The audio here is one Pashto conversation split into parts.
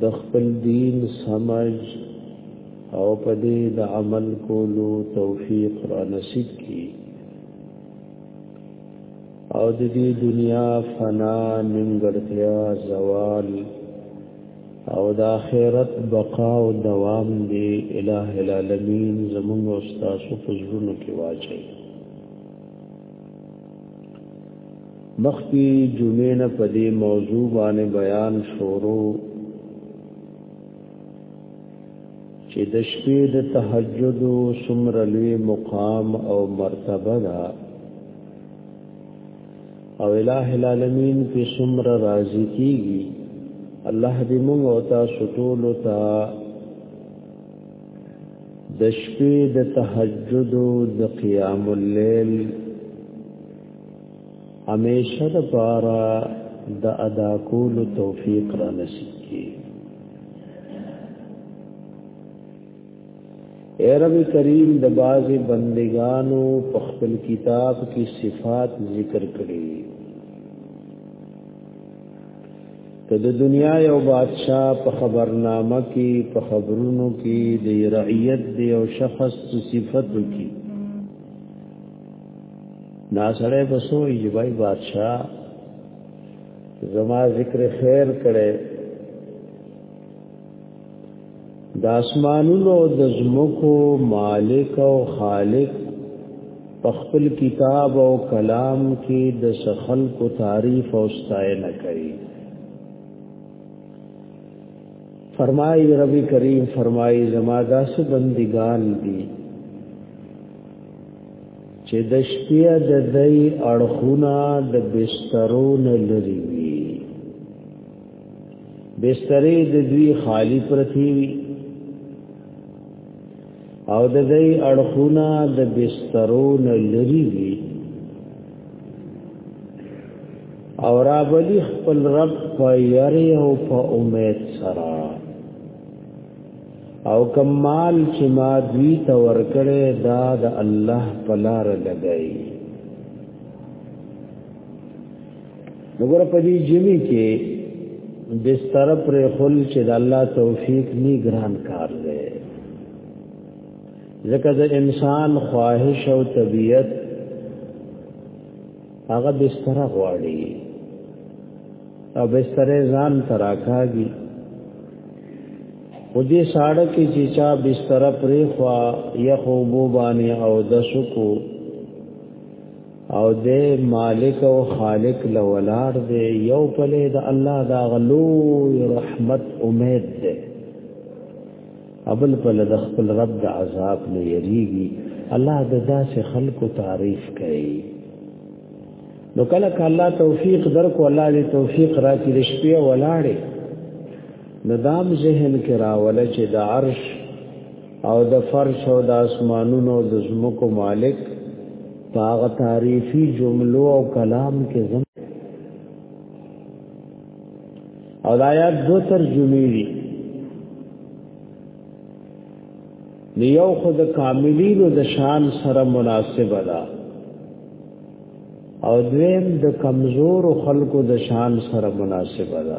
د خپل دین سمج او په دې د عمل کولو توفیق را نصیب کړي او د دې دنیا فنا نیمګړتیا زوال او د آخرت بقا او دوام دی الٰه العالمین زموږ استاد او فزرونو کې واچي مخکی جمعې نه په دې موضوع باندې بیان شروع چې د شپې د تهجد سمر لوی مقام او مرتبه ده او الٰه العالمین په سمر راضی کیږي الله دې موږ او تاسو ټول ته د شپې د تهجد او د قیام الليل همیشه د پاره د ادا کولو توفیق را نصیب کړي اے رب کریم د باز بندگانو په خپل کتاب کې صفات ذکر کړي ته د دنیا یو بادشاہ په خبرنامه کې په خبرونو کې د رعیت د یو شخص صفاتو کې ناسره بسو یبای بادشاہ زما ذکر خیر کړي د اسمانونو او د زمکو مالک او خالق په خپل کتاب او کلام کې د سخل کو تعریف او ستاینه کوي فرمای رب کریم فرمای زما داس بندگان دي چې د شپې د دای اړخونه د بسترو نه لري بسترې د دوی خالی پرتی وي او د دې اړخونه د بسترو نه لري وي او را بلی خپل رب په یری او په امید سره او کمال چې ما دوی ته ورکړې دا د الله په لار لګئی وګوره په دې جمی کې بستر پر خل چې د الله توفیق نی ګران کار دی ځکه د انسان خواهش او طبیعت هغه بستر غواړي او بستر ځان تراکاږي خو دې ساړه کې چې چا بستر پرې خوا یا خوبو باندې او د شکو او دې مالک او خالق لولار دې یو پلې د الله دا غلو رحمت امید دې ابل په د خپل رب د عذاب نه یریږي الله د داسې خلکو تعریف کوي نو کله کله الله توفیق درکو الله دې توفیق راکړي د شپې ولاړې ندام ذهن کې راول چې د عرش او د فرش او د اسمانونو د زمکو مالک پاغه تعریفی جملو او کلام کې زم او د آیات دو ترجمې دي نیو خود کاملین د شان سره مناسب ده او دویم د کمزور خلکو د شان سره مناسب ده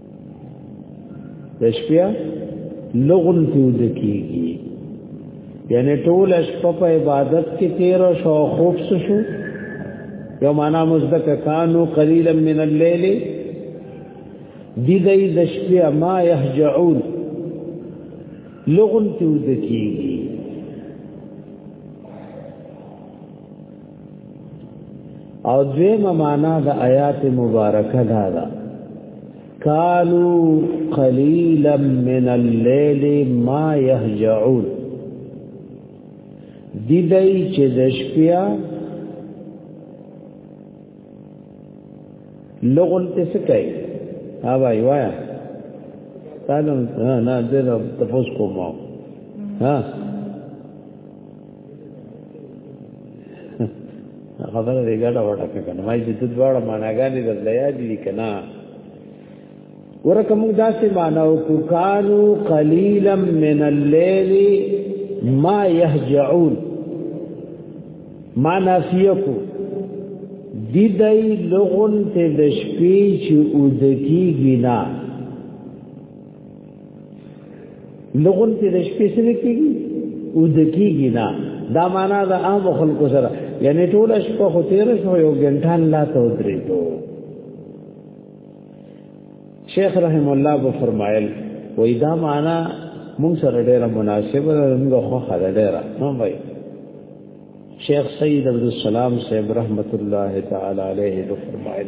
د شپې لغون پیو د کیږي یعنی ټول شپه په عبادت کې تیر شو خوب شو یو معنا مزدک کانو قلیلا من الليل دی دای د شپې ما يهجعون لغون پیو د کیږي او دویمه معنا د آیات مبارکه دا ده کانو قلیلا من الليل ما يهجعون دی دای چې د شپیا لغون ته سکای ها وای وای تعالی نه نه د تفوس کوم ها خبره دې ګډه وډه کنه ما چې دواړه معناګانې د لیا دي کنه ورکه موږ داسې معناو کو کانو قلیلا من الليل ما يهجعون ما نافیه کو دی دای لغون ته د شپې چې اودکی ګنا لغون کې د شپې سره کېږي او د کېږي نه دا معنا د عام خلکو سره یعنی ټول شپه خو تیر شو یو غنټه لا ته ودرېدو شیخ رحم الله به فرمایل وای دا معنا مون سره ډیره مناسبه ده موږ خو خره ډیره نو وای شیخ سید عبد السلام صاحب رحمت الله تعالی علیه فرمایل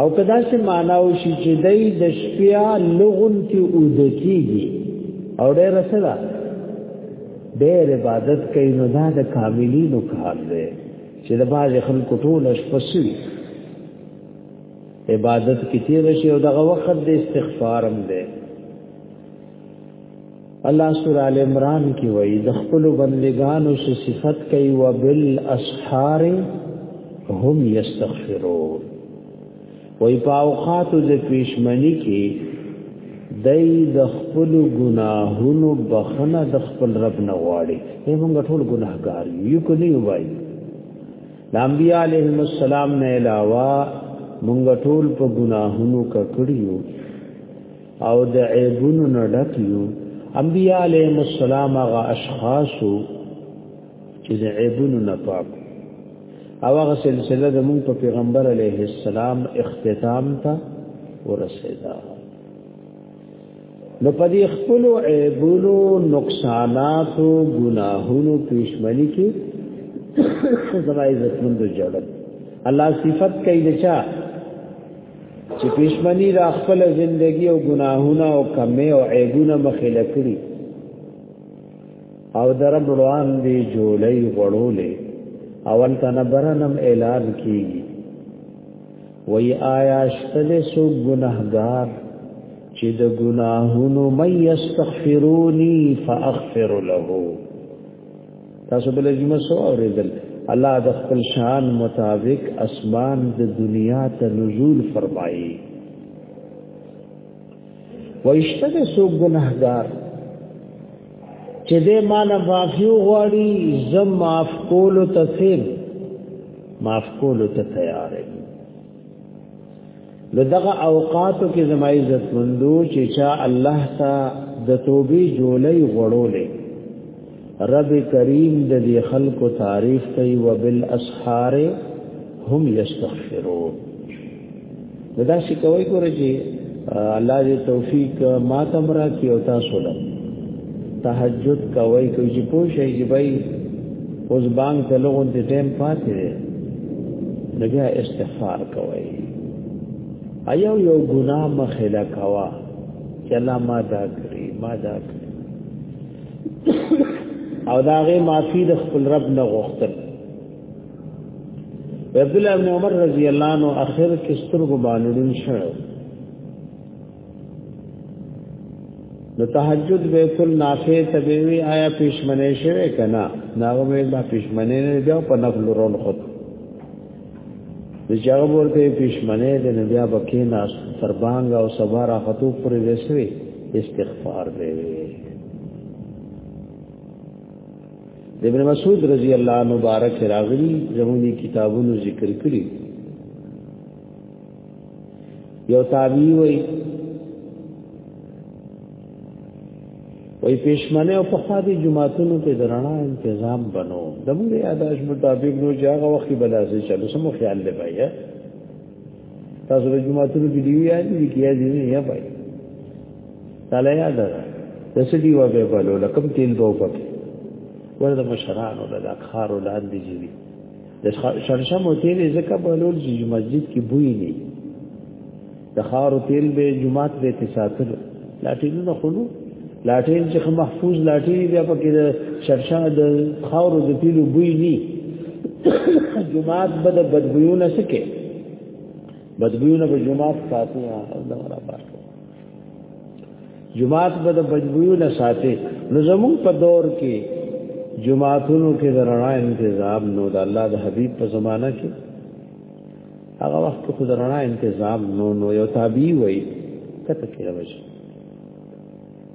او کدا چې ماناو شي چې دای د شپیا لغون کې اود کیږي او ډېر سره ډېر عبادت کوي نو دا د کاملینو کار دی چې د باز خلکو ټول شپسي عبادت کې تیر شي او دغه وخت د استغفارم دی الله سورہ ال عمران کې وایي د خپل بندگانو سو صفت کوي وبال اسحار هم یستغفرون وای په اوقات د پیشمنی کې دای د خپل ګناهونو بخنه د خپل رب نه غواړي موږ ټول ګناهګار یو کو نه وای د انبیاء علیهم السلام نه علاوه موږ ټول په ګناهونو ککړیو او د عیبونو نه ډک یو انبیاء علیهم السلام هغه اشخاص چې د عیبونو نه پاک او هغه سلسله د مونږ په پیغمبر علیه السلام اختتام ته ورسېدا نو په دې خپل عیبونو نقصانات او ګناهونو پښمنی کې زما عزت مند جوړل الله صفت کوي دچا چې پښمنی د خپل ژوندۍ او ګناهونه او کمې او عیبونه مخې لکړي او در بلوان دی جوړې غړولې اول تنبرنم اعلان کیږي وی آیا شتل سو گناهګار چې د ګناهونو مې استغفروني فاغفر له تاسو بل جمعه سو اوریدل الله د خپل شان مطابق اسمان د دنیا ته نزول فرمایي وایشته د سو ګناهګار چې دې مان معافیو غواړي زم معاف کول ته سیم معاف کول ته تیار یم نو دغه اوقاتو کې زما عزت مندو چې چا الله تا د توبې جولې غړولې رب کریم د دې خلکو تعریف کوي وبالاسحار هم یستغفرون دا شي کوي ګور چې الله دې توفیق ما تمرا کی او تاسو له تهجد کوي کوي چې پوه شي چې اوس بانګ ته لغون دې ټیم پاتې دی نو بیا استغفار کوي ایو یو ګناه مخه لا کوا چې الله ما دا کړی ما دا کړی او دا غي معافي د خپل رب نه غوښتل عبد الله بن عمر رضی الله عنه اخر کې سترګو باندې شو نو تهجد بیت النافع تبوی آیا پښمنه شوه کنا ناغه مې ما پښمنه نه بیا په نفل رول خود بچاو ورته پښمنه د نبی بکې ناس تربانګ او صبر اخطو پر وسوي استغفار دی د ابن مسعود رضی الله مبارک راغلی زمونږ کتابونو ذکر کړی یو تابعی وای وای پښمنه او په خادي جمعاتونو کې درنا تنظیم بنو دموږ یاداش مطابق نو جاغه وخت بلاسه چلو سمو خیال دی بای تاسو د جمعاتونو کې دی یاد دي کې یاد نه یا بای تعالی یاد ده د سړي و به بلو لکم تیل بو پک ورته مشران او د اخارو لاندې جوړي د شړشه مو تیل زکه په لول چې مسجد کې بوی نه د خارو تیل به جمعات به تساتل لاټین نه خلو لاټین چې محفوظ لاټین بیا په کې د شړشه د خارو د تیل بوی نه جمعات به د بدبوونه سکه بدبوونه په جمعات ساتي هغه د برابر جماعت به د بدبویو نه ساتي نو زمون په دور کې جماعتونو کې د رڼا تنظیم نو د الله د حبیب په زمانہ کې هغه وخت کې د رڼا تنظیم نو نو یو تابعی وای کته کې راوځي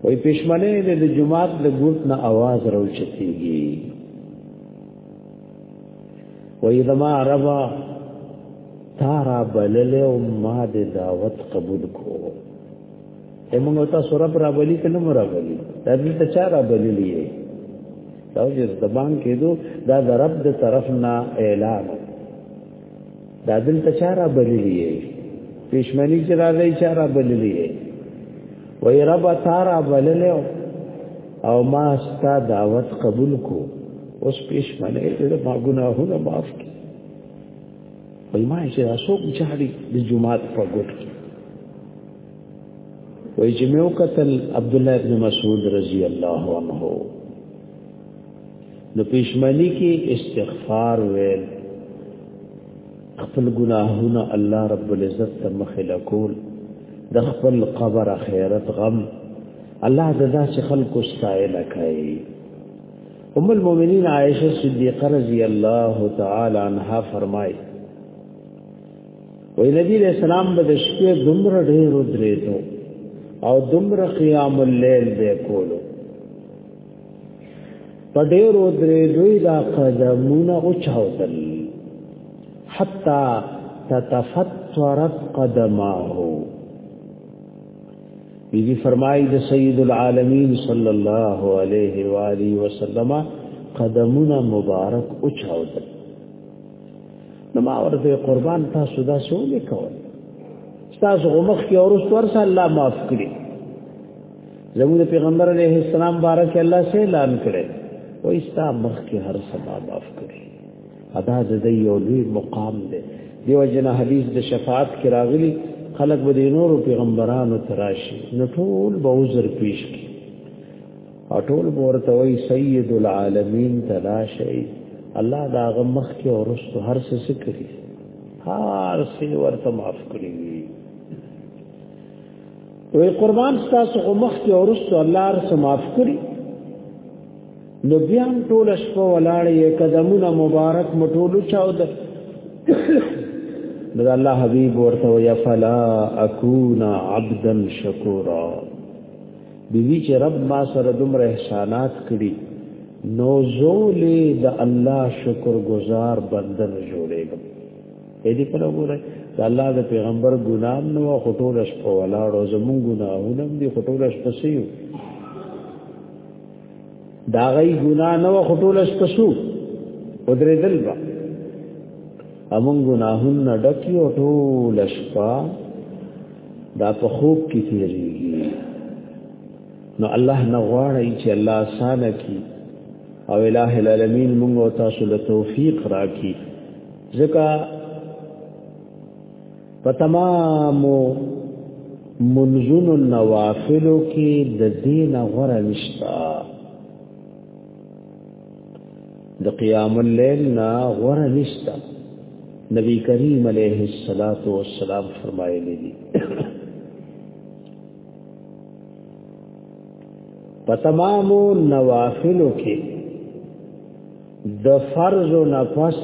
وای پښمنه د جماعت د ګوت نه आवाज راوچتيږي وای زما ربا تارا بلل او ما د دعوت قبول کو همون تا سره پر بلی کنه مرا بلی دا دې ته چا را بللی دا چې زبان کېدو دا د رب د طرف نه اعلان دا دلته چارا بللی یې پښمنی چې راځي چارا بللی یې وای رب تارا بللی او ما ستا دعوت قبول کو اوس پښمنه دې ما ګناهونه معاف کړي وای ما چې رسول چاري د جمعات په ګټ کې وای چې مې وکتل عبد الله ابن مسعود رضی الله عنه نو پښمنی کې استغفار ویل خپل ګناهونه الله رب العزت ته مخې لکول د خپل قبر خیرت غم الله د داسې خلکو ستایل کوي ام المؤمنین عائشه صدیقه رضی الله تعالی عنها فرمایي وی نبی علیہ السلام به د شپې دومره ډېر درېدو او دومره قیام الليل به کولو په ډېرو درې دوی دا قدمونه اوچاوتل حتا تتفطرت قدماه بیبي فرمایي د سید العالمین صلی الله علیه و آله وسلم قدمونه مبارک اوچاوتل نو ما ورته قربان تاسو دا سولې کول تاسو غمخ کې اورس ورسره الله معاف کړي زموږ پیغمبر علیه السلام بارک الله سے اعلان کړي و ایستا مخ کې هر سبا معاف کړي ادا د دې یو لوی مقام دی دیو جن حدیث د شفاعت کې راغلي خلق به د نور پیغمبرانو تراشي نو ټول به عذر پیش کړي او ټول به ورته وای سید العالمین تلاشي الله دا غمخ کې اورستو هر څه سکري هر څه ورته معاف کړی وی قربان ستاسو او مخ کې اورستو الله رس معاف کړی نو بیا هم ټول شپه ولاړې قدمونه مبارک مټولو چاو ده دا الله حبيب ورته وی فلا اكون عبدا شکورا بیوی چې رب ما سره دومره احسانات کړی نو زولې د الله شکر گزار بندن جوړېږم اې دې په وګوره د الله د پیغمبر ګنام نو خټول شپه ولاړو زمون ګناهونه دې خټول شپه سيو دا غي ګنا نو خټول شپه سو ودرې دل با امون ګناهون نه ډکیو ټول شپه دا په خوب کې تیریږي نو الله نه غواړي چې الله ساده کی او الٰه العالمین موږ او تاسو له توفیق راکړي ځکه په تمامو منزون النوافلو کې د دین غره نشتا د قیام الليل نا غره نشتا نبی کریم علیه الصلاۃ والسلام فرمایلی دي په تمامو نوافلو کې د فرض او نفس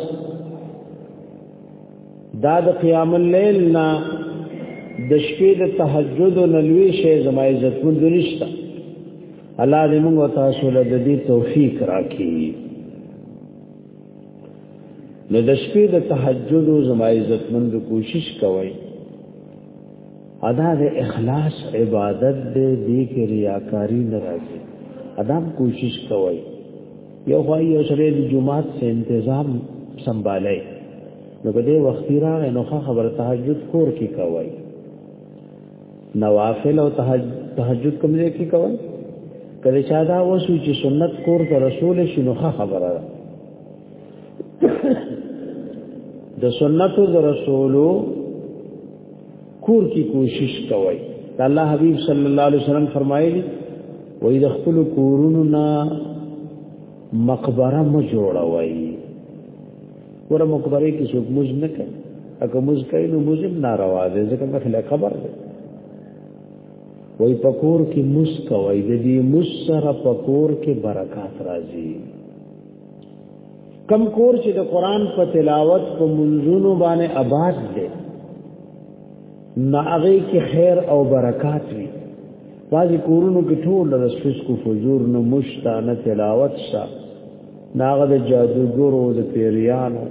دا د قیام الليل نه د شپې د تهجد او نلوي شی زما عزت مون دنيشتا الله دې موږ تاسو له دې توفیق راکړي نو د شپې د تهجد او زما عزت مون کوشش کوئ ادا د اخلاص عبادت دې دې کې ریاکاری ناراضي ادم کوشش کوئ یو خو یو سره د جمعات سه تنظیم سنبالای نو په دې وخت راغې نو خبر تهجد کور کې کوي نوافل او تهجد کوم ځای کې کوي کله چې دا وسو چې سنت کور ته رسول شي نو خبره ده د سنتو د رسولو کور کی کوشش کوي الله حبیب صلی الله علیه وسلم فرمایلی وای د خپل کورونو نه مقبره مو جوړوي ور مقبره کې څوک موز نه کوي اګه موز کوي نو موز ناروا دي ځکه په خله خبر ده وای پکور کې موس کوي د دې موس سره پکور کې برکات راځي کم کور چې د قران په تلاوت په منځونو باندې آباد دی نه هغه کې خیر او برکات وي بعضی کورونو کې ټول د سوس کو فجور نه مشتا نه تلاوت شا ناغه د جادوګرو د پیریانو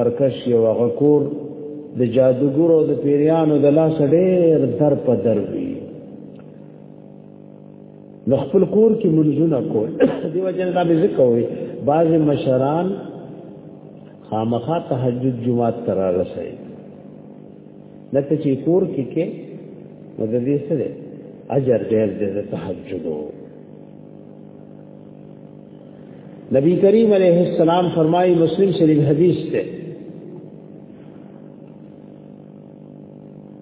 مرکز یو هغه کور د جادوګرو د پیریانو د لاس ډېر در په در وي نو خپل کور کې منځونه کول دی وجنه دا به ذکر وي بعض مشران خامخا تهجد جمعات ترا رسي لکه چې کور کې کې مددي سره اجر ډېر دې تهجد نبی کریم علیہ السلام فرمائی مسلم شریف حدیث تے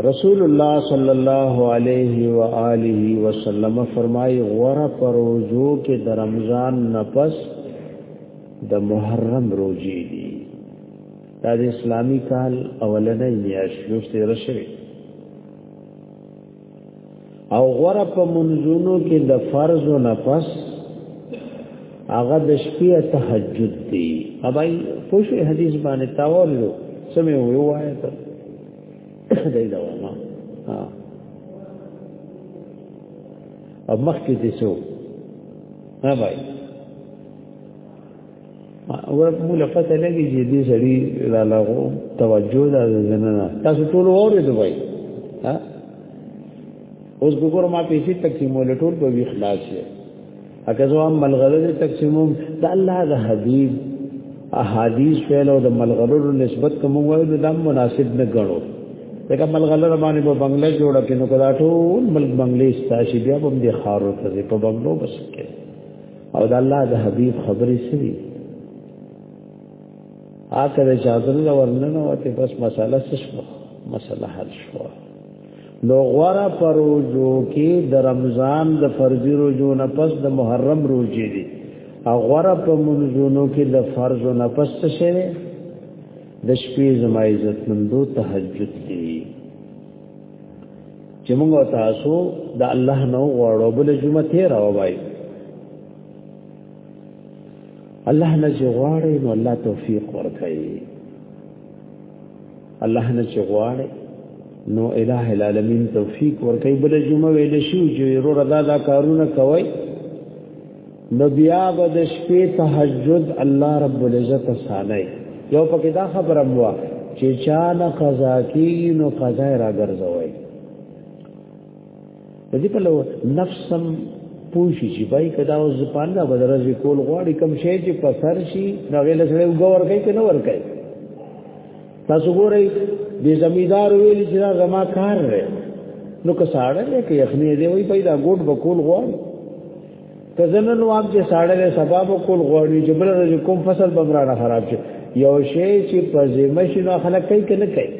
رسول الله صلی الله علیه و آله وسلم فرمای غره پر روزو کې د رمضان نفس د محرم روزي دي دا د اسلامي کال اولنې میاشت شروع شوه او غره په منځونو کې د فرض او نفس هغه د شپې تهجد دی ابای پوښي حدیث باندې تاولو سمې وایې ته دای دا ما ها اب مخکې دې سو ها بای او موږ له پته لګي چې دې سړي لا لاغو توجه دا زننه تاسو ټول وره دی وای ها اوس وګوره ما پیسې تقسیمول ټول په وی خلاص شي اګه زه هم ملغله تقسیموم د الله د حبیب احادیث فعل او د ملغلو نسبت کوم وایو دا مناسب نه غړو دغه ملغله باندې په بنگله جوړه کې نو کدا ټول ملک بنگلې ستاشي بیا هم د خارو ته په بنگلو بس کې او د الله د حبيب خبرې سوي آکه د چادر ورننه وته بس مساله شو مسله حل شو نو غره پروجو کې د رمضان د فرضي روزو نه پس د محرم روزي دي او غره په منځونو کې د فرض نه پس څه شي د شپې زما عزت مندو تهجد دي چې موږ تاسو د الله نو غواړو بل جمعه ته راوای الله نه چې غواړي نو الله توفیق ورکړي الله نه چې غواړي نو الٰه العالمین توفیق ورکړي بل جمعه ویل شي چې ورور ادا دا کارونه کوي نو بیا به د شپې تهجد الله رب العزت سالای یو پکې دا خبره مو چې چا نه قضا کی نو قضا را ګرځوي د دې په لو نفسم پوښي چې بای کدا او زپان دا بدرځي کول غواړي کم شي چې په سر شي نو ویل سره وګور کوي کنه ور کوي تاسو ګورئ د زمیدار ویل چې دا زما کار دی نو که ساړه دی که یخنی دی وای پیدا ګوټ بکول غواړي که زنن وام چې ساړه له سبب کول غوړي چې بل ورځ کوم فصل بمرانه خراب شي یو شی چې په ذمه شي نو خلک کوي کنه کوي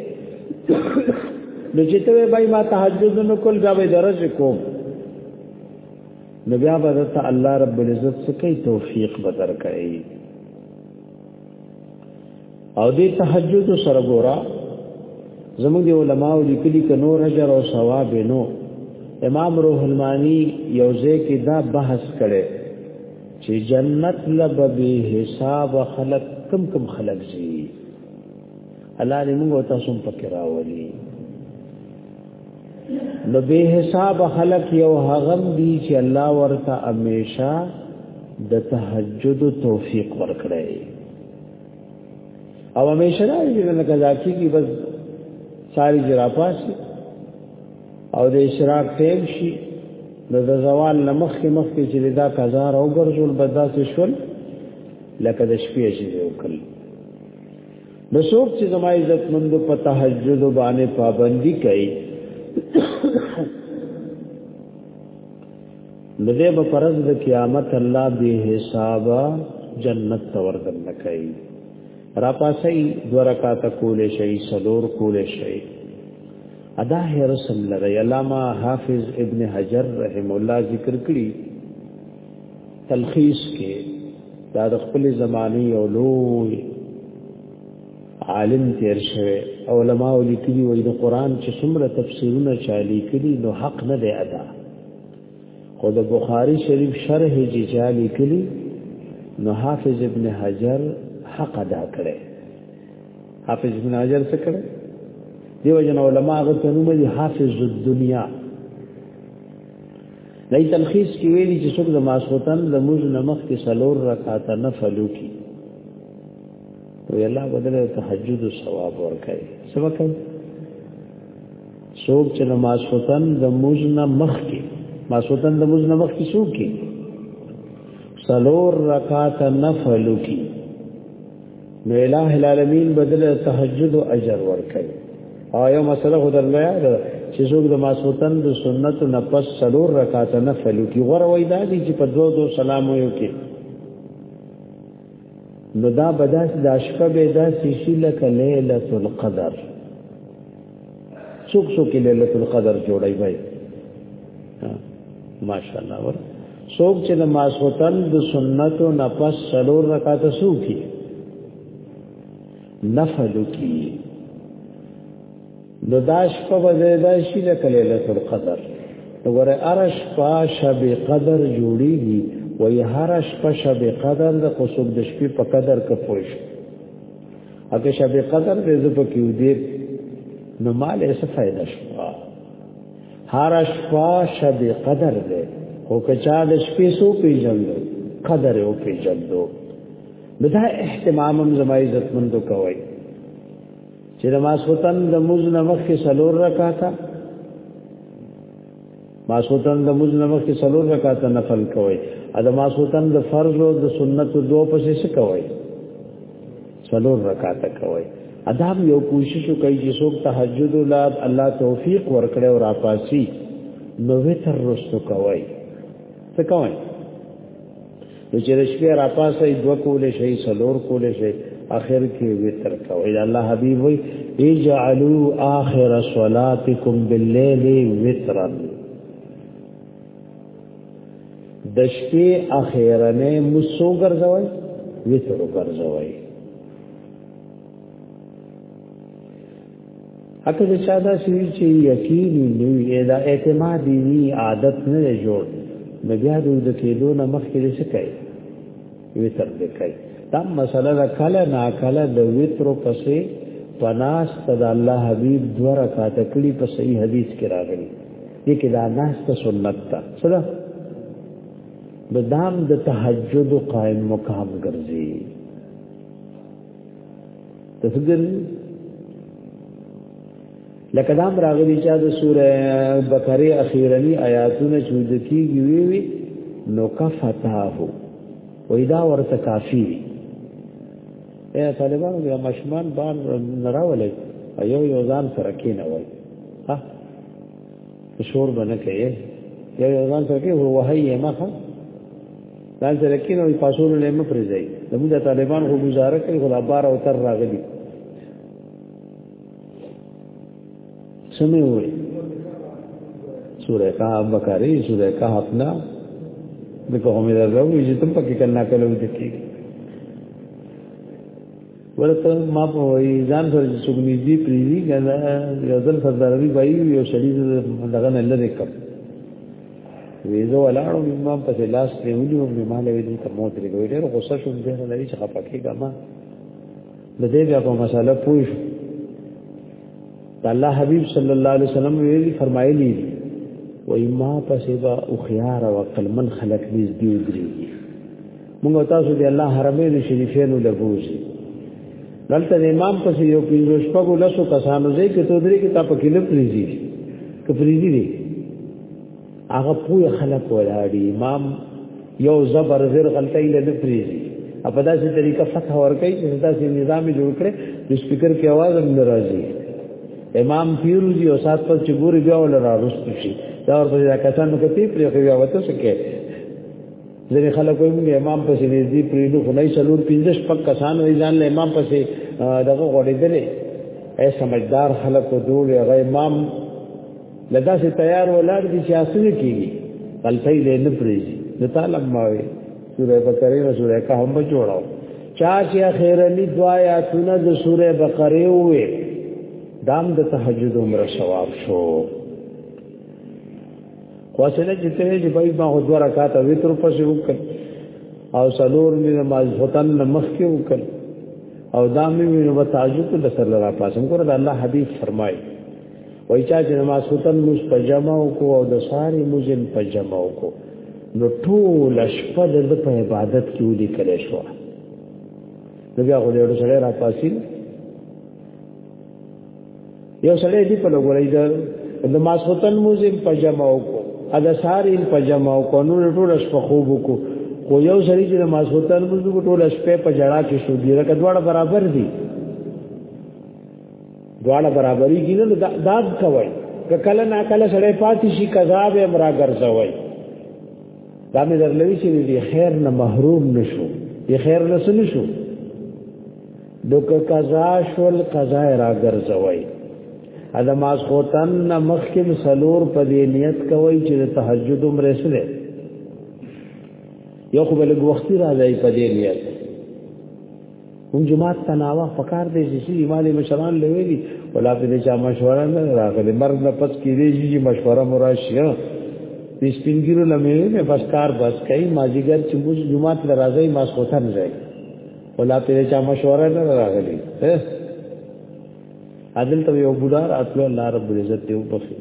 نو چې ته وای ما تهجد نو کول دا به درج کوم نو بیا به ته الله رب العزت څخه توفیق بدر کړي او دې تهجد سره ګورا زموږ دی علماء لیکلي ک نور اجر او ثواب نو امام روح المانی یوزه کې دا بحث کړي چې جنت لب به حساب خلق کم کم خلق زی الله دې موږ تاسو په کرا ولي نو به حساب خلق یو هغم دی چې الله ورته امیشا د تهجد توفیق ورکړي او همیشه دا چې نه قضا کیږي بس ساری جراپاس او د اشراق تیم شي د زوال لمخ کې مخ کې چې دا قضا راو ګرځول بداسې شول لکه د شپې چې وکړي نو څوک چې زما عزت مند په تهجد باندې پابندي کوي نو دې په فرض د قیامت الله به حساب جنت تور دن کوي را پاسي دو رکعات کول شي سلور کول شي ادا هي رسول الله علامه حافظ ابن حجر رحم الله ذکر کړی تلخیص کې دا د خپل زماني او لوی عالم تیر شوی علماء لیکلي وي د قران چې څومره تفسیرونه چا لیکلي نو حق نه دی ادا خو د بخاری شریف شرح چې چا لیکلي نو حافظ ابن حجر حق ادا کړي حافظ ابن حجر څه کړي دیو جن علماء غته نوم دي حافظ الدنیا دای تلخیص کې ویلي چې څوک د ماسوتن د موز نمخ کې سلور رکعات نه فلو کی وی الله بدل تهجد او ثواب ورکړي سبا کوي څوک چې د ماسوتن د موز نمخ کې ماسوتن د موز نمخ کې څوک کې سلور رکعات نه فلو کی نو الہ العالمین بدل تهجد او اجر ورکړي او یو مسله خو درلویا ده چې څوک د ماسوتن د سنت نه پس څلور رکعات نه فلو کی غره وای دا دي چې په دوه دوه سلام ویو کې نو دا بداس د شپه به دا شیشی لکه ليله القدر څوک څوک ليله القدر جوړای وای ماشاءالله ور څوک چې د ماسوتن د سنتو نفس سلور رکعات سو کی نفل کی نو داش په وزیدا شي لکه ليله القدر وګوره ارش په شب قدر جوړیږي وای هرش په شب قدر د قصوب د شپې په قدر کې پوښ اګه شب قدر دې زپ کیو دې نو مال یې څه فائدہ شو هر شپه شب قدر ده خو کچا د شپې سو پیژندو قدر او پیژندو دا اهتمام هم زما عزت مندو کوي چې د ماسوتن د موز نمخ کې سلور رکاته ماسوتن د موز نمخ کې سلور رکاته نفل کوي ا د ماسوتن د فرض او د سنت دوه پسې څه کوي څلور رکعات کوي ادم یو کوشش کوي چې څوک تهجد لا الله توفیق ورکړي او راپاسي نو وتر رستو کوي څه کوي نو چې شپې راپاسي دوه کولې شي څلور کولې شي اخر کې وتر کوي الله حبيب وي اجعلوا اخر صلاتكم بالليل وترا د شپې اخیرنه مسو ګرځوي ویتر ګرځوي اته د چا دا شوی چې یقیني نه دا اعتمادي عادت نه جوړ نو بیا د کېدو نه مخکې څه کوي وتر دې کوي دا مسله ده کله نا کله د وتر پسې پناس ته د الله حبيب دوه رکعات کړي په صحیح حدیث کې راغلي دې کې دا ناس ته سنت ده صدا د دام د تهجد قائم مقام ګرځي تفکر لکه دام راغلی چې د سوره بقره اخیرنی آیاتونه چې د کیږي وی وی نو کفتاه وې دا ورته کافی اے طالبانو بیا مشمان بان نراولې ایو یو ځان سره کې نه وای ها شور بنه کې یو یو ځان سره کې هو هي مخه ځان سره کې نو پاسول له م پرځای زموږ طالبان خو گزاره کوي خو بار او تر راغلي سمې وې سورې کهف بکاری سورې کهف نه د کومه دروي چې تم پکې کنا کلو دي کې ورته ما په ځان سره چې څوک نږدې پریږي کنه یو ځل سرداروي وایي یو شړی دغه نه لری کړ ویزه ولاړو امام په لاس ته ونیو امام له دې ته موت لري ډېر غوسه شوم دې نه لري چې خپکه ګما د دې بیا په مسله پوه شو الله حبیب صلی الله علیه وسلم ویلي فرمایلی و ما پسې با او خيار او عقل من خلق دې دې دري موږ تاسو دې الله حرمین شریفینو لګوزي دلته امام پسې یو پینځو شپږو لسو کسانو ځای کې تو درې کې تا په کې نه پریزي کې پریزي دي هغه پوهه خلک ولاړي امام یو زبر زر غلطی له پریزي په داسې طریقه فتح ورکړي چې داسې نظام جوړ کړي د سپیکر کې आवाज هم ناراضي امام پیروزی او سات پر چې ګوري بیا ول را رست شي دا ورته دا کسانو کې تی پرې خو بیا وته سکے ځینې خلک وایي امام پسې دې پرې نو خدای څلور پنځه شپږ کسانو یې ځان له امام پسې دغه غوړېدلې اے سمجدار خلک دوی غیمام لدا سي تیار ولار دي چې اسنه کیږي غلطي دې نه پریږي د تعالی ماوي سوره بقره او سوره کا هم جوړاو چا چې اخیرنی دعا یا سونه د سوره بقره وې دام د تهجد عمر ثواب شو خواسنه چې ته چې بای ما هو دوه رکعات وتر پسې وکړ او سلور مې نماز هوتن مخ کې وکړ او دا مې وینو تعجب له سره را پاسم کړ دا الله حبيب فرمایي وای چا چې ما سوتن موږ په جمع کو او د ساري موږ په جمع کو نو ټول شپه د په عبادت کې ودی کړې شو نو بیا غوډه ډېر سره را پاسین یو سره دې په لګورای دا د ما سوتن موږ په جمع کو ا د ساري په جمع کو نو ټول شپه خوب کو خو یو سړي چې نماز وتر موږ ټول شپه په جړا کې شو دی رکه دواړه برابر دي دواړه برابرۍ کې نه داد کوي که کله نا کله سړی پاتې شي قضا به امرا ګرځوي دا مې درلوي چې دې خیر نه محروم نشو دې خیر نه سنشو دوکه قضا شول قضا را ګرځوي ادا ماس خوتن نه مخکم سلور په دې نیت کوي چې تهجد هم رسله یو خو بلګ وختي راځي په دې نیت هم جماعت ته ناوه پکار دی چې ایماني مشران لوي دي ولا په دې چا مشوره نه راغلي مرګ نه پس کې دی چې مشوره مراشیا د سپینګیرو لمه نه بس کار بس کوي ماجیګر چې موږ جماعت ته راځي ما سوتن راځي ولا په دې چا مشوره نه راغلي عدل ته یو ګډار اتلو الله رب العزت ته وبخي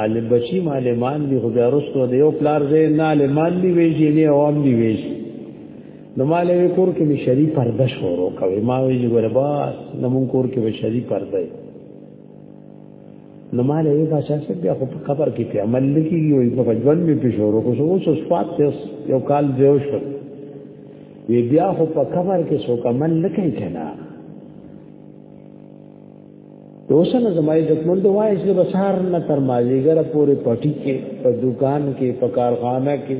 عالم بچی معلمان دی خو بیا رسو دی یو پلار زین عالمان دی ویجی نه عوام دی ویجی نو ما له کور کې می شری پرده شروع کوي ما وی چې ګوره باس نو مون کور کې به شری پرده نو ما له یو بچا څخه بیا خو په خبر کې په عمل لکی وي په ژوند می په شروع کو سو سو صفات یو کال دیو شو وی بیا خو په خبر کې سو کمل لکی کنا دوسنه زمای د مند وای چې بسار نه تر ماځیګره پورې پټی کې په دکان کې په کارخانه کې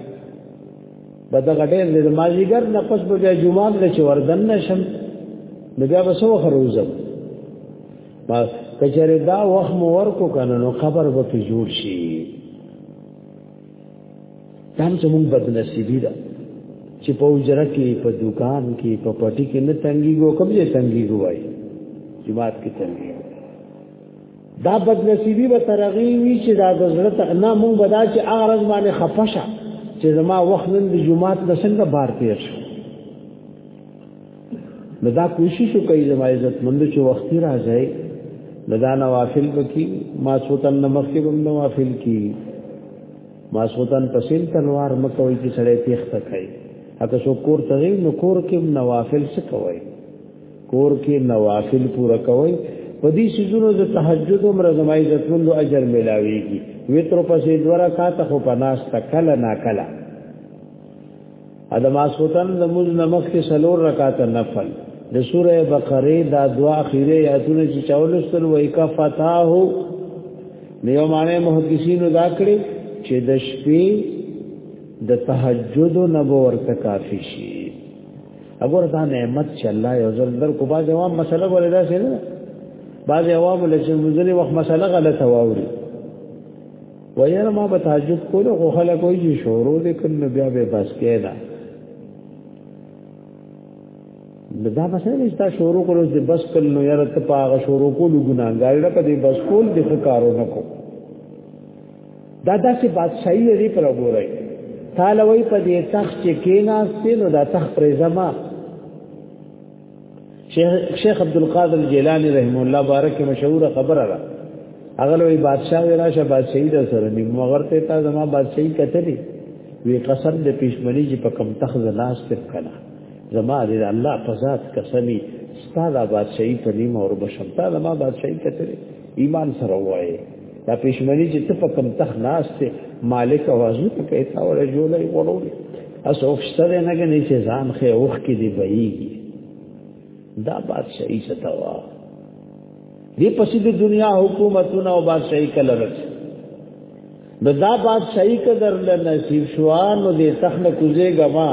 په دغه ډېر د ماجیګر نه پس به بیا جمعه له چې وردن نشم نو بیا به سو خروزم ما کچره دا وخت مو ورکو کنه نو خبر به په جوړ شي تم چې مونږ بد نصیبی ده چې په وجره کې په دکان کې په پټي کې نه تنګي ګو کوم ځای تنګي ګوای جماعت کې تنګي دا بدنصیبی به ترغی وی چې دا د زړه ته نه مونږ به دا چې هغه ورځ باندې خفه شه چې زما وخت نن د جمعات نه څنګه بار تیر شو نو دا کوشش وکړئ زما عزت مند چې وختي راځي نو دا نوافل وکي ما سوتن نمخ کې هم نوافل کی ما سوتن پسیل تلوار مکوي چې سړی تیخته کوي اګه شو کور ته نو کور کې نوافل څه کوي کور کې نوافل پوره کوي په دې سيزونو د تهجد او مرزمای عزتمند اجر ملاويږي وتر پسې دورا ساته خو پناس تکل نا کلا ادم اسوتن د موز نمخ کې سلور رکعات نفل د سوره بقره دا دعا اخیره یاتونه چې چاولستل وای کا فتاه نیو معنی محدثینو دا کړی چې د شپې د تهجد نبو ورته کافی شي اګور دا نعمت چې الله یو ځل در کو باز عوام مسله ولې دا څه نه باز عوام له چې مزلي وخت مسله غلطه واوري ویره ما به تعجب کول خو خلک وایي چې شورو دې کنه بیا به بس کېدا دا مسله نه ستا شورو کول دې بس کول نو یاره ته پاغه شورو کول ګناګار نه پدې بس کول دې کارو نه کو دا داسې بادشاہي لري پر وګورئ تعالی وای په دې تخت چې کیناستې نو دا تخت پر زما شیخ شیخ عبد القادر جیلانی رحم الله بارک مشهور خبره ده هغه لوی بادشاہ وی راشه بادشاہي در سره نیم مگر ته تا زما بادشاہي کتلی وی قسم د پښمنی چې په کم تخت لاس تر کړه زما دې الله په ذات قسمی ستاده بادشاہي په نیم اور بشم تا زما بادشاہي کتلی ایمان سره وایي دا پښمنی چې ته په کم تخ ناشته مالک اوازو ته کوي تا ولا جوړي وړولې اس اوښته نه غني چې ځان خې اوخ کې دی بهيږي دا بادشاہي ستوا دې پسې د دنیا حکومتونه او بادشاہي کله رسي نو دا بادشاہي قدر له نصیب شوان نو دې تخنه کوزه غما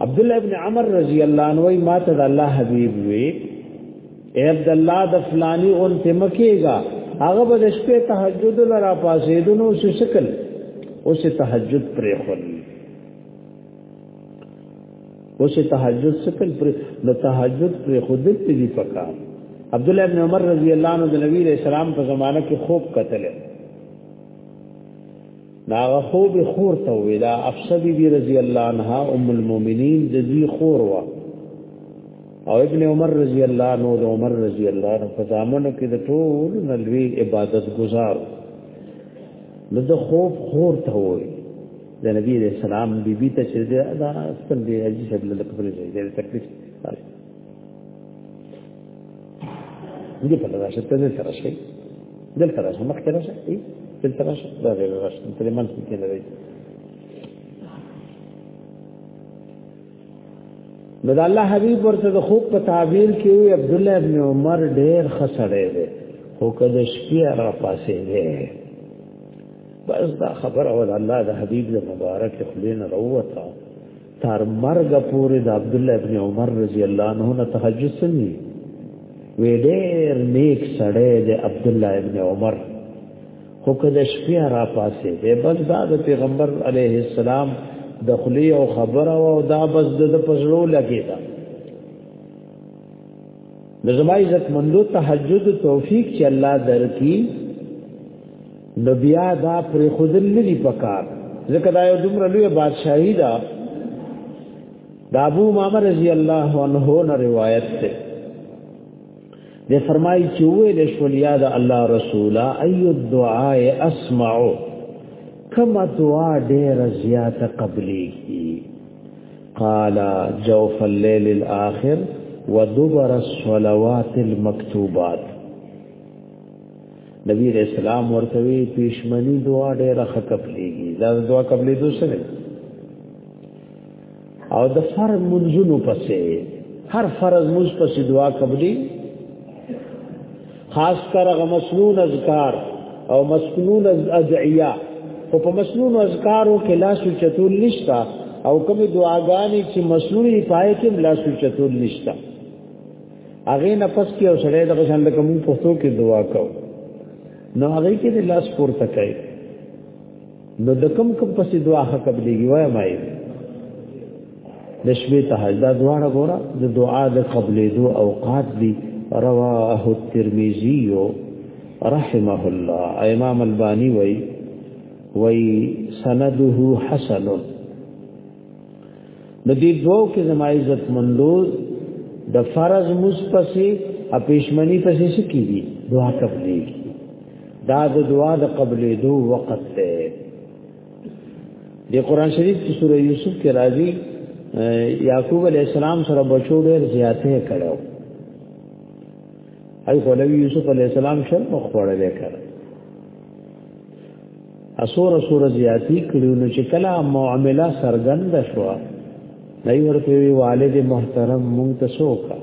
عبد الله ابن عمر رضی الله عنه ما ته الله حبیب وی اے عبد الله د فلانی اون تمکیگا هغه به د شپې تهجد لرا پاسېدنو سې شکل اوس تهجد پرې خل اوس تهجد شکل پر د تهجد پر خود دې پکا عبد الله ابن عمر رضی الله عنه د نبی رسول الله په زمانه کې خوب کتل ناغه خوب خور ته ویلا افسه بی رضی الله عنها ام المؤمنین د دوی خور وا او ابن عمر رضی الله عنه د عمر رضی الله عنه په زامنو کې د ټول نلوی عبادت گزار نو د خوب خور ته وای د نبی رسول سلام بی بی ته چې دا ستن دی حجی شبل د کفر دی تکلیف دې په راشه ته دې سره شي دلته راشه مخ ته راشه ای دلته راشه دا دې راشه ته دې منځ کې نه دی نو د الله حبيب ورته د خوب په تعبیر کې وي عبد الله ابن عمر ډېر خسړې دی خو کله شپې را پاسې دی بس دا خبره ول الله د حبيب له مبارک خلینو راوته تر مرګ پورې د عبد الله ابن عمر رضی الله عنه نه تهجد سني وې ډېر نیک سړی د عبد الله ابن عمر خو کله شپې را پاسې به بس دا د پیغمبر علیه السلام د خلی او خبره او دا بس د پزړو لګیدا نو زما عزت مندو تهجد توفیق چې الله درکې نو بیا دا پر خودل لري پکار ځکه دا یو دومره لوی بادشاہي ده دا ابو امام رضی الله عنه نه روایت ده ده فرمایي چې وې د شولیا د الله رسولا ايو دعاء اسمعو کما دعا ډېر زیاته قبليږي قال جوف الليل الاخر ودبر الصلوات المكتوبات نبی رسول الله ورته وی پیشمنی دعا ډیره خکپلیږي دا دعا قبلې دوه سره او د فرض منځونو پسې هر فرض موږ پسې دعا قبلې خاص کر هغه مسنون اذکار او مسنون ادعیه او په مسنون اذکارو کې لا سوچتول نشتا او کوم دعاګانې چې مسنونی پای کې لا سوچتول نشتا هغه نفس کې او سره دغه شان د کوم پښتو کې دعا کو نو هغه کې د لاس پورته کوي نو د کم کم پسې دعا حق قبلېږي وای مای د شپې تهجد دا دواړه ګوره د دعا د قبلېدو اوقات دي رواه الترمذي رحمه الله امام الباني وای وای سنده حسن د دې دوو کې زما عزت مندو د فرض مصپسي اپیشمنی پسې سکی دي دعا قبلې دا د دعا د قبلې دو وخت ته د قران شریف کې سوره یوسف کې راځي یعقوب علی السلام سره بچو ډېر زیاته کړو ای خو نبی یوسف علی السلام شرم خوړلې کړ اسور اسور زیاتی کړو نو چې کله معاملہ سرګند شو دای ورته وی والد محترم مونږ ته سوکا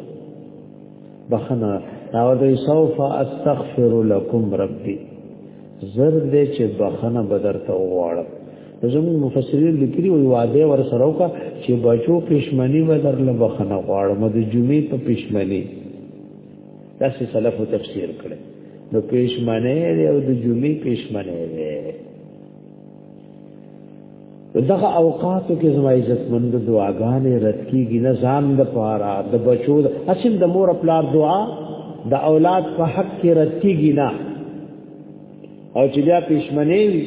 بخنا دا ورته سوف استغفر لكم ربي زر دې چې بخنه بدرته وواړم زموږ مفسرین لیکلي وي واده ور سره وکا چې بچو پښمنی بدر له بخنه غواړم د جمعې په پښمنی داسې سلف تفسیر کړي نو پېشمنه دی او د جمعې پېشمنه دی دغه اوقاتو کې زما عزت مند دعاګانې رد کیږي نه ځان د پاره د بچو اصل د مور خپل دعا د اولاد په حق کې رد کیږي نه او چې بیا پښمنه وي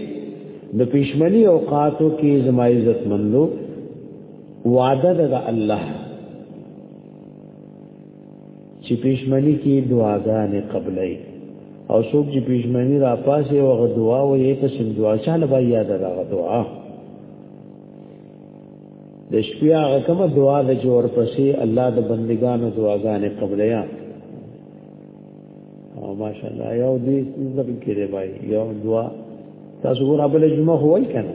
د پښمنی اوقاتو کې زما عزت مندو وعده د الله چې پښمنی کې دعاګانې قبلې او څوک چې پښمنی را پاسې او غ دعا و یې په سم دعا چاله به یاد راغ دعا د شپې هغه کوم دعا د جوړ پسې الله د بندگانو دعاګانې قبلې او ماشاءالله یو دې ذکر کړي بای یو دعا تاسو ګور ابل جمعه هوای کنه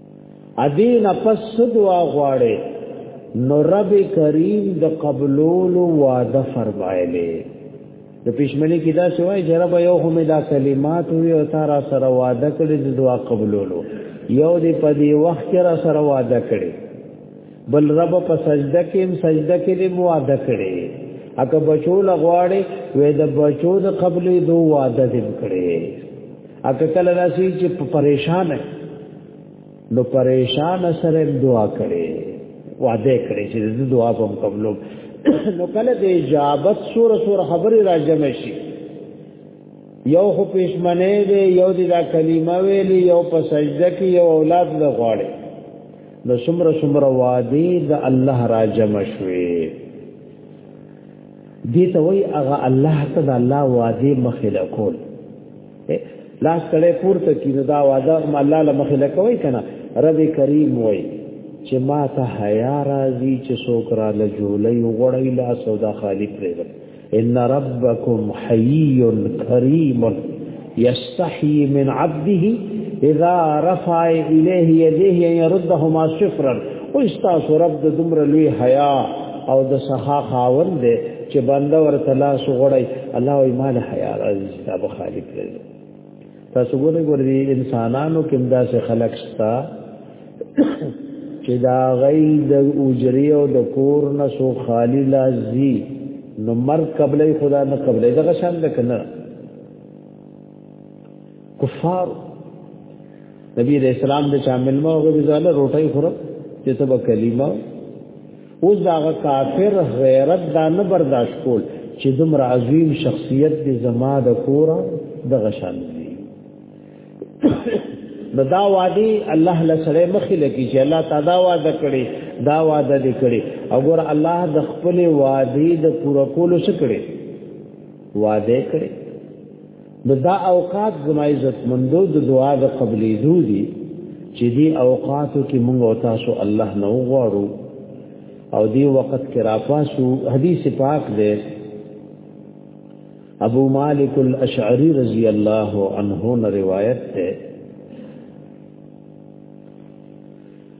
ادین پس دعا غواړي نو رب کریم د قبولولو وعده فرمایلی د پښمنی کې دا شوای چې رب یو هم دا کلمات وی او تارا سره وعده کړی د دعا قبولولو یو دې په دې وخت کې را سره وعده کړی بل رب په سجده کې هم سجده کې دې وعده کړی اګه بچو لغواړي وې د بچو د قبلې دوه وعده دې کړی اګه کله راشي چې په پریشان نو پریشان سره دعا کړي وعده کړي چې د دعا په قبول نو کله د اجابت سور سور خبره راځم شي یو خو پښمنه دی یو د کلمه ویلی یو په سجده کې یو اولاد له غواړي نو سمره سمره وادي د الله راځم شوي دې ته وای هغه الله ته د الله وعده مخې له کول لاس کړه پورته کی نو دا وعده هم الله له مخې له کوي کنه رب کریم وای چې ما ته حیا راځي چې څوک را له جولې وړي لا سودا خالی پرې ان ربکم حیی کریم یستحی من عبده اذا رفع الیه یدیه یردهما صفرا او استاس رب د دمر لوی حیا او د سخا خاوند دی چې بنده ورته لاس غړی الله او ایمان حیا راځي دا به خالق دی تاسو ګورئ ګورئ انسانانو کې داسې خلق شتا چې دا غي د اوجری او د کور نه سو خالی لازی نو مرګ قبلې خدا نه قبلې دغه شان ده کنه کفار نبی علیہ السلام د شامل ما او غزاله روټي خور چې ته به کلمه اوس دا کافر غیرت دا نه برداشت کول چې دومره عظیم شخصیت دې زما د کورا د غشان دی نو دا وادي الله له سره مخې لکی چې الله تعالی وعده کړي دا وعده دې کړي او ګور الله د خپل وادي د پوره کولو څخه کړي وعده کړې نو دا اوقات زما عزت مندو د دعا د قبلې دو دي چې دی اوقاتو کې موږ او تاسو الله نو غواړو او دی وخت کې راپاسو حدیث پاک دی ابو مالک الاشعری رضی الله عنه روایت ده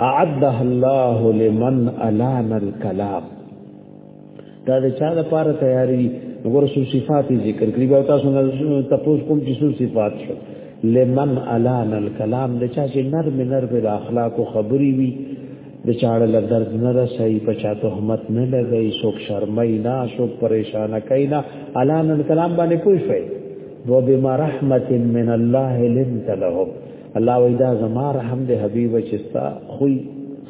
اعدها الله لمن الان الكلام دا د چا لپاره تیاری وګور سو صفات ذکر کړی به تاسو نه تاسو کوم چې سو صفات شو لمن الان الكلام د چا چې نرم نرم د اخلاق او خبري وي د چاړه له درد نه رسي په چا تهمت نه لګي څوک شرمای نه څوک پریشان کوي نه الان الكلام باندې پوښوي وبما رحمت من الله لنت لهم الله وای دا زما رحم دې حبیب چې ستا خوې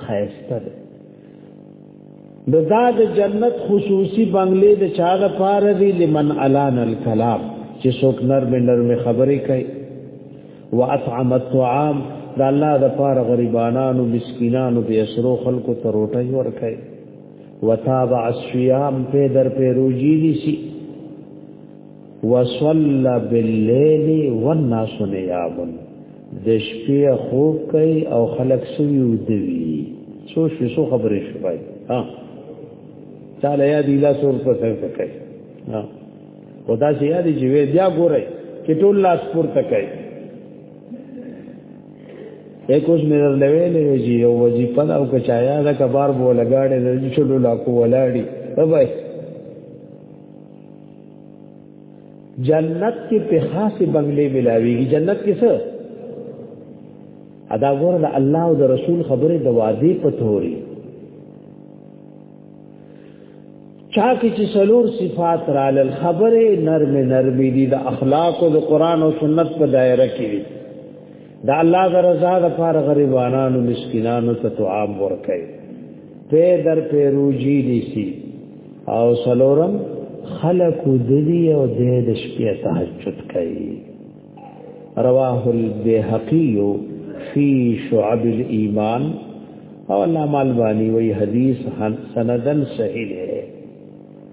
خیسته ده د زاد جنت خصوصي بنگلې د چا د پاره دی لمن الان الکلام چې څوک نرم نرم خبرې کوي واطعم الطعام د الله د پاره غریبانو مسکینانو به اسرو خلکو ته روټي ور کوي وتابع الصيام په در په روجي دي شي وصلى بالليل والناس نيام د شپې خوب کوي او خلک سوي ودوي سو شو سو خبرې شوي ها تعالی یاد اله سور په سر کوي ها خدا سي یاد چې وی بیا ګورئ چې ټول لاس پور تکای ایک اوس مې درلوي نه ویږي یو وظیفه دا او کچایا دا کبار بو لګاړې د چلو لاکو ولاړی بای جنت کې په خاصه بنگلې ملاويږي جنت کې څه ادا ګور د الله او د رسول خبره د وادي پتوري چا کې چې سلور صفات را لل خبره نرم نرمي دي د اخلاق او د قران او سنت په دایره کې دا الله د رضا د پاره غریبانو مسکینانو ته طعام ورکړي په در په روجي دي سي او سلورم خلق دلی او د شپې تهجد کوي رواه البيهقي في شعب الايمان او علامه الباني وی حدیث سندن صحیح دی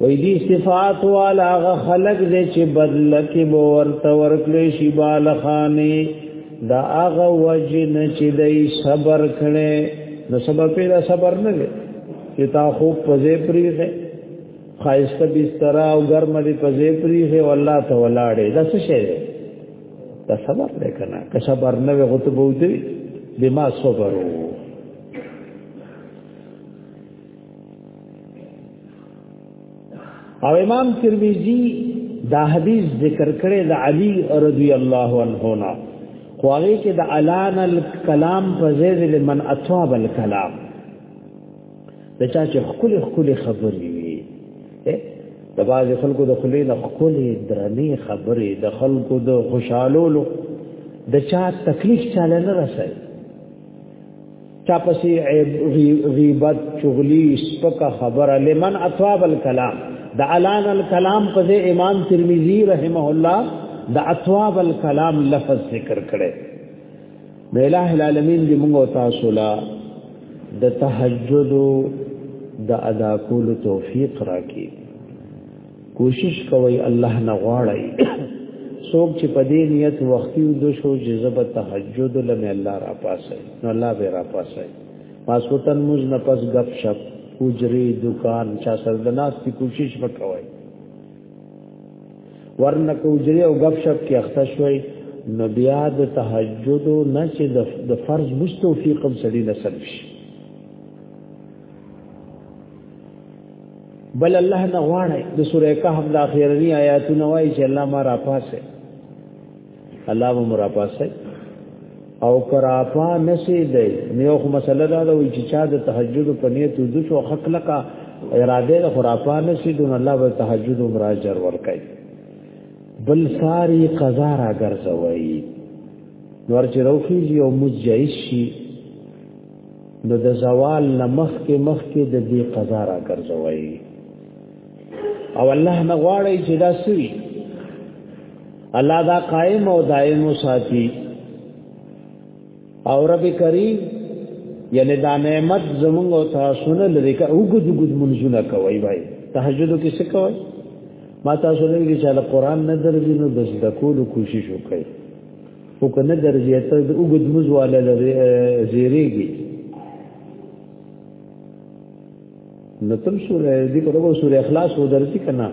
وې دي صفات والا غ خلق دې چې بدل کې به ورته ورکړې شي بالخانه دا هغه وجن چې دې صبر کړي نو سبب پیدا صبر نه دی چې تا خو پځې پریږه خایسته بستر او ګرم دې پځې پریږه او الله ته ولاړې دا څه شی دی دا صبر نه کنه که صبر نه وي غوته بوته بما صبرو او امام ترمذی دا حدیث ذکر کړی د علی رضی الله عنه نه خواږه کې د الان الکلام په ځای د من اطاب الکلام د چا چې خپل خپل خبرې وي د باز خلکو د خلې نه خپل درنې خبرې د خلکو د خوشحالولو د چا تکلیف چاله نه رسي چا پسې عیب غیبت چغلی سپکه خبره لمن اطواب الكلام د الان الكلام په امام ترمذی رحمه الله د اطواب الكلام لفظ ذکر کړي د الٰه العالمین دی موږ تاسو لا د تهجد د ادا کولو توفیق راکړي کوشش کوي الله نه غواړي څوک چې په دې نیت وختي د شو جذب تهجد لمه الله را پاسه نو الله به را پاسه پاسوتن موز نه پس غپ شپ حجري دکان چا سره د ناس کی کوشش وکوي ورنه کوجري او غپ شپ کې اخته شوي نو بیا د تهجد نه چې د فرض مستوفیقم سړي نسل شي بل الله نه غواړي د سوره کهف د اخیرنی آیاتونه وایي چې الله ما را پاسه الله به مرا پاسه او کرا پا نسی دی نیو خو مسله دا ده چې چا د تهجد په نیت د شو حق لکا اراده د خرافا نسی دون الله به تهجد عمر اجر ورکړي بل ساری قضا را ګرځوي نور چې روخي یو مجیش شي نو د زوال لمخ کې مخ کې د دې قضا را ګرځوي او الله نه غواړي چې دا سوي الله دا قائم او دائم ساتي او رب کریم یعنی دا نعمت زمونږ او تاسو نه لري کا وګد وګد منځونه کوي بھائی تهجد کې څه کوي ما تاسو لري چې قرآن نه درځي نو د ذکر کوشش وکړي او کنه درځي ته د وګد مزواله زیریږي نو تم سورې دې په دغه سورې اخلاص و درځي کنه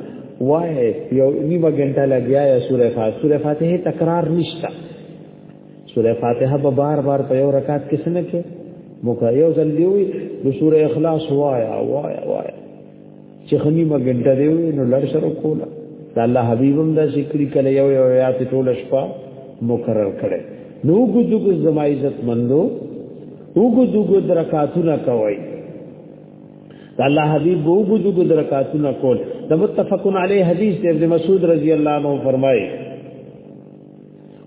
وای یو نیمه غنټه لګیا یا سورې فاتحه سورې فاتحه تکرار نشتا سورې فاتحه به بار بار په یو رکعت کې سمه کې مکه یو ځل دی وي د سورې اخلاص وایا وایا وایا چې خني مګنټه دی نو لړ سره کولا دا الله حبيب هم دا ذکر کړي یو یو آیات ټول شپه مقرر کړي نو ګذو ګذ زما عزت مندو وګذو ګذ درکاتونه کوي دا الله حبيب وګذو ګذ درکاتونه کول د متفقن علی حدیث دی ابن مسعود رضی الله عنه فرمایي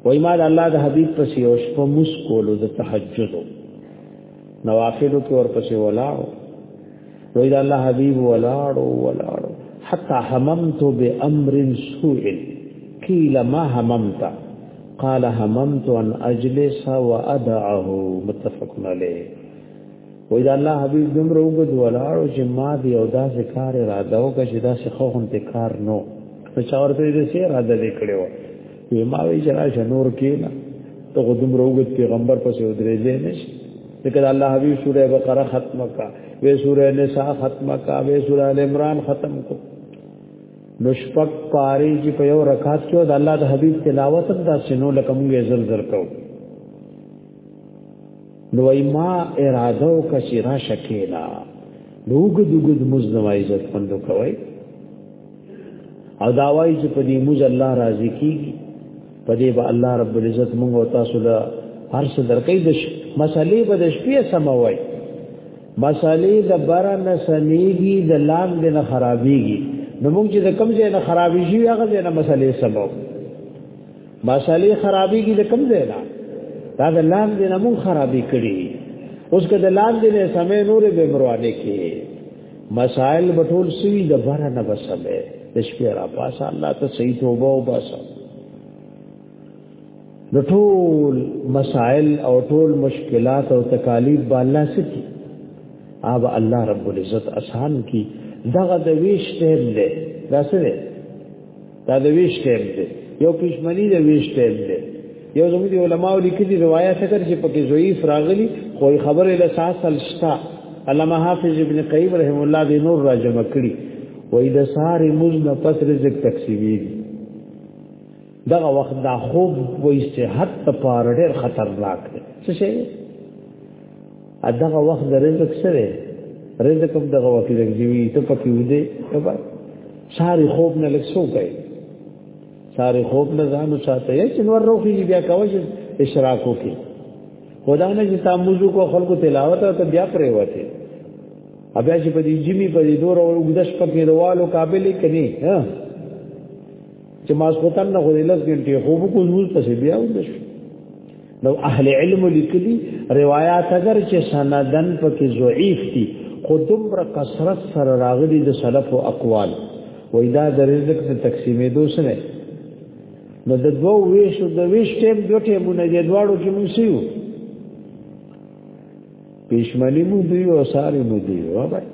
وای ما د الله د حبیب پسې او شپه مس کولو د تهجدو نوافلو کې ورپسې ولاړو وای دا الله حبیب ولاړو ولاړو حتا هممت بامر سوء قیل ما هممت قال هممت ان اجلس وادعه متفق علیه وای دا الله حبیب دمر وګد ولاړو چې ما دی او دا ذکر را داو که چې دا څه خوون ته کار نو څور ته دې سره را دې کړو وی ما وی جنا شنور کینا ته غدم روغت پیغمبر پس ودرېځې نش لیکن الله حبیب سوره بقره ختم کا وی سوره نساء ختم کا وی سوره ال عمران ختم کو نشپک پاری چې په یو رکعت کې د الله د حبیب تلاوت دا شنو لکه موږ زر زر کوو نو ما اراده او کچې را شکینا لوګ دګد مزنو عزت پندو کوي او دا وایي چې په دې موږ الله راضي کیږي په دې به الله رب العزت موږ او تاسو له هر څه درکې د مسالې به د شپې سموي مسالې د بار نه سميږي د لام د نه خرابيږي نو موږ چې د کم ځای نه خرابيږي هغه ځای نه مسالې سمو مسالې خرابېږي د کوم ځای نه دا د لاندې نه مونږ خرابې کړي اوس که د لاندې نه سمې نورې به مروانه کې مسائل بټول سوي د بار نه بسمه د شپې را پاسه الله ته صحیح توبه او باسه د ټول مسائل او ټول مشکلات او تکالیف به الله سکی آب الله رب العزت آسان کی دغه د ویش ټیم له دا سره دا د ویش ټیم دی یو پښمنی د ویش ټیم دی یو زموږ علماء لیکلي روایت څخه چې پکې زوی فراغلی خو خبره له ساسل شتا علامه حافظ ابن قیم رحم الله دې نور را جمع کړي وې د سارې موز نه پس رزق تقسیمي دغه وخت دا خوب وې صحت لپاره ډېر خطرناک دی څه شي دغه وخت د رزق سره رزق هم دغه وخت د جیوی ته پکې ودی کبا ساری خوب نه لګ سو کوي ساری خوب نه ځانو ساته یې چې نور روخي بیا کوي اشراق وکي خدا نه چې تاموزو کو خلکو تلاوت او ته بیا پرې وته بیا چې په دې جمی په دې دور او ګدش پکې روالو قابل کړي ها چې ماسخوتن نه غوړي لس غنټې خوب کو زموږ پسې بیا ودش نو اهل علم لیکلي روایت اگر چې سندن پکې ضعیف دي خو دومره کثرت سره راغلي د سلف او اقوال وای دا د رزق ته تقسیمې دوسنه نو د دوه ویشو د ویش ټیم دوه ټیمونه د دواړو کې موږ سیو پېشمنی مو دی او ساری مو دی و بای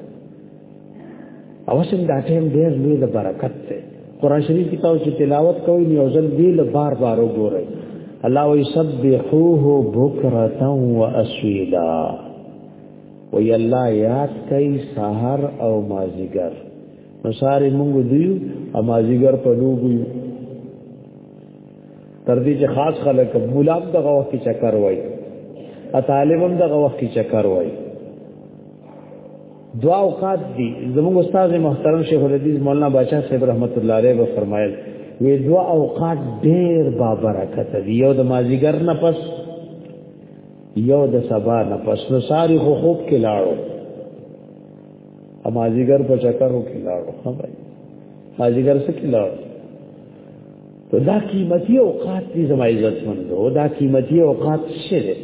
او سم دا ټیم ډېر لوی د برکت دی قران شریف کې تاسو تلاوت کوئ نو ځل دی له بار بار وګورئ الله وی سبحوه بکرتا و اسویلا وی الله یاد کوي سحر او مازیګر نو ساری مونږ دیو او مازیګر په لوګو تر دې چې خاص خلک مولام دغه وخت کې چکر وای ا طالب هم دغه وخت کې چکر وای دعا اوقات دي زموږ استاد محترم شیخ الحدیث مولانا بادشاہ صاحب رحمت الله علیه و فرمایل وی دعا اوقات ډېر با برکت دي یو د مازیګر نه پس یو د سبا نه پس نو ساری خو خوب کې لاړو امازیګر په چکر وکړو خبره مازیګر څه کې لاړو دا قیمتي اوقات دي زما عزت مند او دا قیمتي اوقات څه دي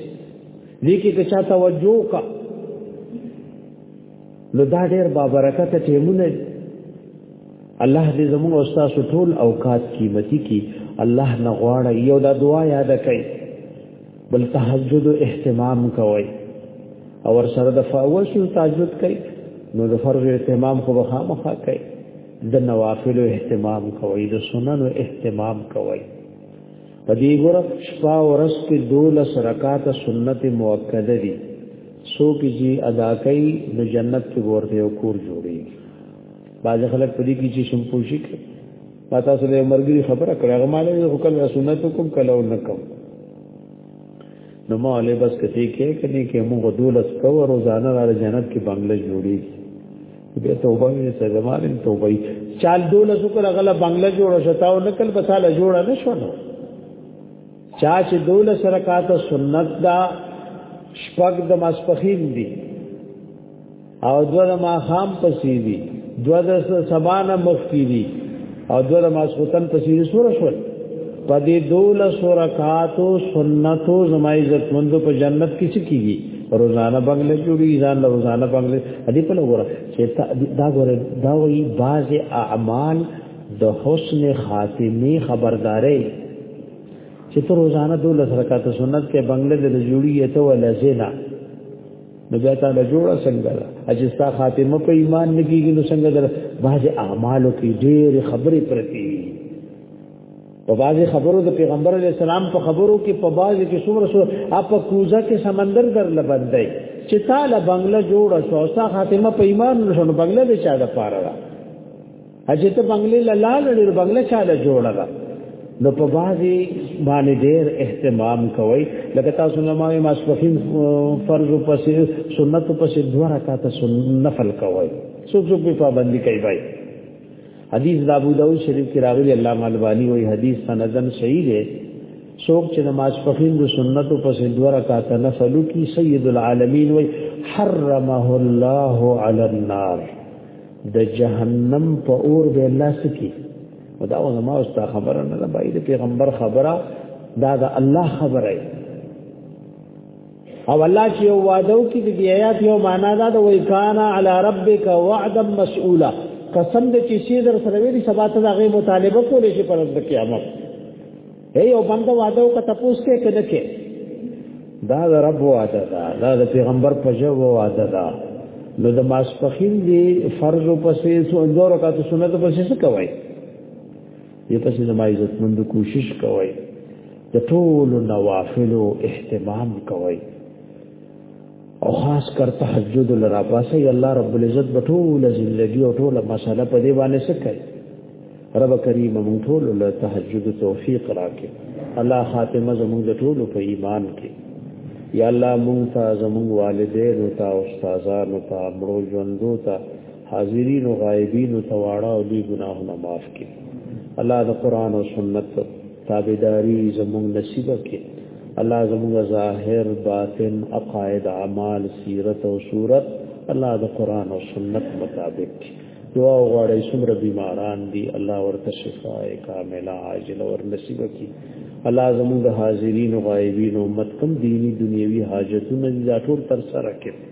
لیکي که چا توجه کا نو دا ډېر بابرکت ټیمونه الله دې زموږ استاد ټول اوقات قیمتي کی الله نه غواړي یو دا دعا یاد کړئ بل تهجد اهتمام کوئ او سره د فاول شو تهجد کوي نو د فرض اهتمام خو به خامخا کوي د نوافل اهتمام کوي د سنن اهتمام کوي په دې ګور شپه ورځ کې دولس رکعات سنت مؤکده دي سو کې جی ادا کوي د جنت کې ورته یو کور جوړي باز خلک په دې کې چې شم پوښي کې پتا سره مرګي خبره کړه هغه مالې خو کله سنت کوم کله ونکم نو مالې بس کتي کې کني کې موږ دولس کو روزانه را جنت کې بنگله جوړي به توبه یې څه زمانه توبه یې چال دوله شکر غلا بنگله جوړ شتاو نکل بساله جوړ نه شو نو چا چې دوله سره کاته سنت دا شپږ د ماسپخین دی او دو د ماخام پسې دی دو د سبانه مخکی دی او دو د ماسختن پسې سور شو پدې دوله سره کاتو سنتو زما عزت مند په جنت کې څه کیږي روزانه بنگله جوړي ځان له روزانه بنگله دې په لور چې دا غره دا وی باز اعمال د حسن خاتمه خبردارې چې ته روزانه دولس رکعات سنت کې بنگله دې جوړي ته ولا زینا نو بیا تا له جوړه څنګه ده چې ستا خاتمه په ایمان نه کیږي نو څنګه ده باز اعمالو کې ډېر خبرې پرتی په بازي خبرو د پیغمبر علی السلام په خبرو کې په بازي کې څومره شو اپ کوزه کې سمندر در لبندای چې تعالی بنگله جوړه شو سا خاتمه په ایمان نشو بنگله به چا د پاره را اجه ته بنگله لاله لري بنگله چا له جوړه را نو په بازي باندې ډېر اهتمام کوي لکه تاسو نه ما ما سپخین فرض او پس سنت او پس دوه رکعات سنت نفل کوي څوک څوک په پابندي کوي حدیث د ابو داود شریف کې راغلی الله مالبانی وی حدیث سندن صحیح دی څوک چې نماز پخین د سنتو پس دوه رکعات نفل کی سید العالمین وی حرمه الله علی النار د جهنم په اور به الله سکی او دا ما اوس تا خبره نه ده باید پیغمبر خبره دا د الله خبره او الله چې یو وعده وکړي د آیات یو معنا دا د وای کان علی ربک وعدا مسئولا قسم دې چې شی در سره ویلي سبا ته هغه مطالبه کولې شي پر د قیامت هي یو بنده وعده وکړه تاسو ته کده کې دا د رب وعده ده دا د پیغمبر په جو وعده ده نو د ماسپخین دی فرض پسې سو اندور کا ته سنت پسې څه کوي دې پسې زما عزت مند کوشش کوي د ټول نوافل او اهتمام کوي او خاص کر تهجد لرا پاسه الله رب العزت په ټول ژوندۍ او ټول مسله په دې باندې سکي رب کریم مونږ ټول له تهجد توفیق راکړي الله خاتمه زموږ د ټول په ایمان کې یا الله مونږ ته زموږ والدین او استادانو ته مړو ژوندو ته حاضرین او غایبین ته واړه او لوی ګناهونه معاف کړي الله د قران او سنت تابعداري زموږ نصیب کړي الله زموږ ظاهر باطن عقاید اعمال سیرت او صورت الله د قران او سنت مطابق کړي دعا غواړی څومره بیماران دي الله ورته شفای کامله عاجل او نصیب کړي الله زموږ حاضرین او غایبین امت کوم دینی دنیوي حاجتونه لا ټول تر سره کړي